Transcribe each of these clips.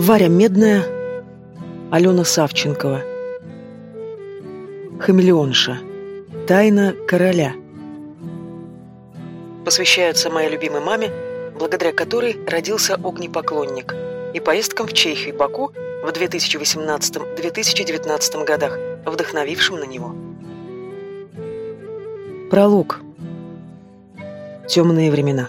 Варя Медная, Алена Савченкова. Хамелеонша. Тайна короля. Посвящается моей любимой маме, благодаря которой родился огнепоклонник, и поездкам в Чехию и Баку в 2018-2019 годах, вдохновившим на него. Пролог. Темные времена.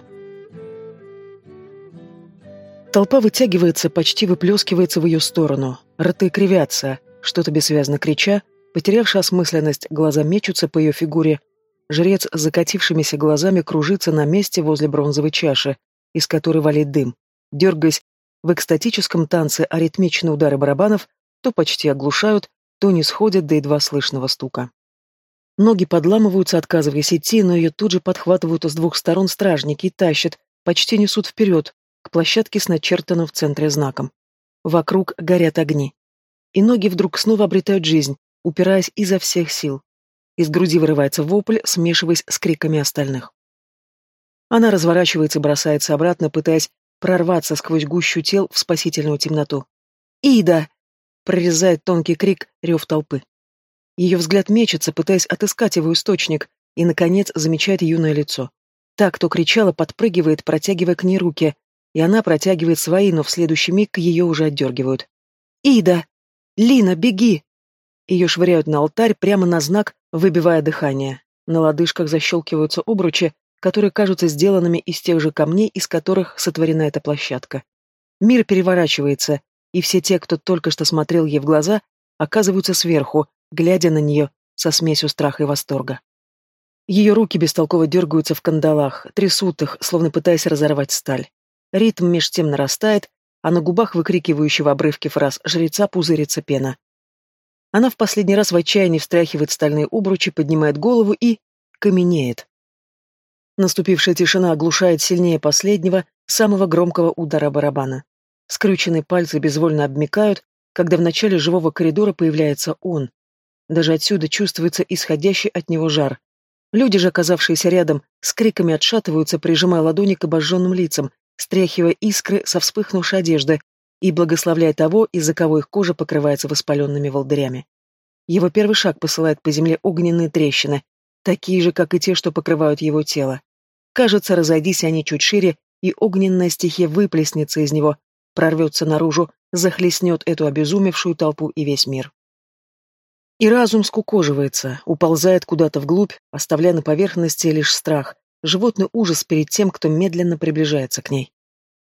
Толпа вытягивается, почти выплескивается в ее сторону. Рты кривятся, что-то бессвязно крича, потерявшая осмысленность, глаза мечутся по ее фигуре. Жрец с закатившимися глазами кружится на месте возле бронзовой чаши, из которой валит дым. Дергаясь, в экстатическом танце аритмичные удары барабанов то почти оглушают, то не сходят до едва слышного стука. Ноги подламываются, отказываясь идти, но ее тут же подхватывают с двух сторон стражники и тащат, почти несут вперед, к площадке с начертанным в центре знаком. Вокруг горят огни. И ноги вдруг снова обретают жизнь, упираясь изо всех сил. Из груди вырывается вопль, смешиваясь с криками остальных. Она разворачивается и бросается обратно, пытаясь прорваться сквозь гущу тел в спасительную темноту. «Ида!» — прорезает тонкий крик, рев толпы. Ее взгляд мечется, пытаясь отыскать его источник, и, наконец, замечает юное лицо. Так, кто кричала, подпрыгивает, протягивая к ней руки, и она протягивает свои, но в следующий миг ее уже отдергивают. «Ида! Лина, беги!» Ее швыряют на алтарь прямо на знак, выбивая дыхание. На лодыжках защелкиваются обручи, которые кажутся сделанными из тех же камней, из которых сотворена эта площадка. Мир переворачивается, и все те, кто только что смотрел ей в глаза, оказываются сверху, глядя на нее со смесью страха и восторга. Ее руки бестолково дергаются в кандалах, трясут их, словно пытаясь разорвать сталь. Ритм меж тем нарастает, а на губах выкрикивающего обрывки фраз жреца пузырится пена. Она в последний раз в отчаянии встряхивает стальные обручи, поднимает голову и... каменеет. Наступившая тишина оглушает сильнее последнего, самого громкого удара барабана. Скрюченные пальцы безвольно обмикают, когда в начале живого коридора появляется он. Даже отсюда чувствуется исходящий от него жар. Люди же, оказавшиеся рядом, с криками отшатываются, прижимая ладони к обожженным лицам, стряхивая искры со вспыхнувшей одежды и благословляя того, из-за кого их кожа покрывается воспаленными волдырями. Его первый шаг посылает по земле огненные трещины, такие же, как и те, что покрывают его тело. Кажется, разойдись они чуть шире, и огненная стихия выплеснется из него, прорвется наружу, захлестнет эту обезумевшую толпу и весь мир. И разум скукоживается, уползает куда-то вглубь, оставляя на поверхности лишь страх, животный ужас перед тем, кто медленно приближается к ней.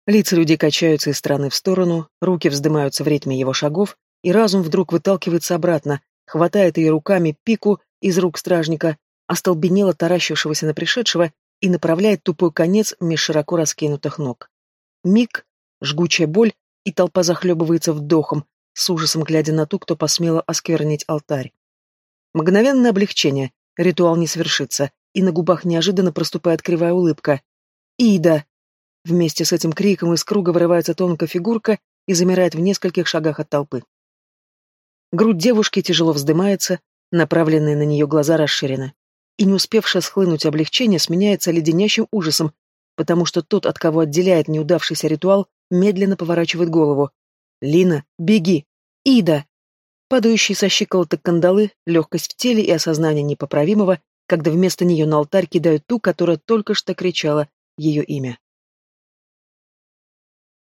Лица людей качаются из стороны в сторону, руки вздымаются в ритме его шагов, и разум вдруг выталкивается обратно, хватает ее руками пику из рук стражника, остолбенело таращившегося на пришедшего, и направляет тупой конец меж широко раскинутых ног. Миг, жгучая боль, и толпа захлебывается вдохом, с ужасом глядя на ту, кто посмела осквернить алтарь. Мгновенное облегчение, ритуал не свершится, и на губах неожиданно проступает кривая улыбка. «Ида!» Вместе с этим криком из круга вырывается тонкая фигурка и замирает в нескольких шагах от толпы. Грудь девушки тяжело вздымается, направленные на нее глаза расширены. И не успевшее схлынуть облегчение сменяется леденящим ужасом, потому что тот, от кого отделяет неудавшийся ритуал, медленно поворачивает голову. «Лина, беги! Ида!» Падающие со щиколоток кандалы, легкость в теле и осознание непоправимого когда вместо нее на алтарь кидают ту, которая только что кричала ее имя.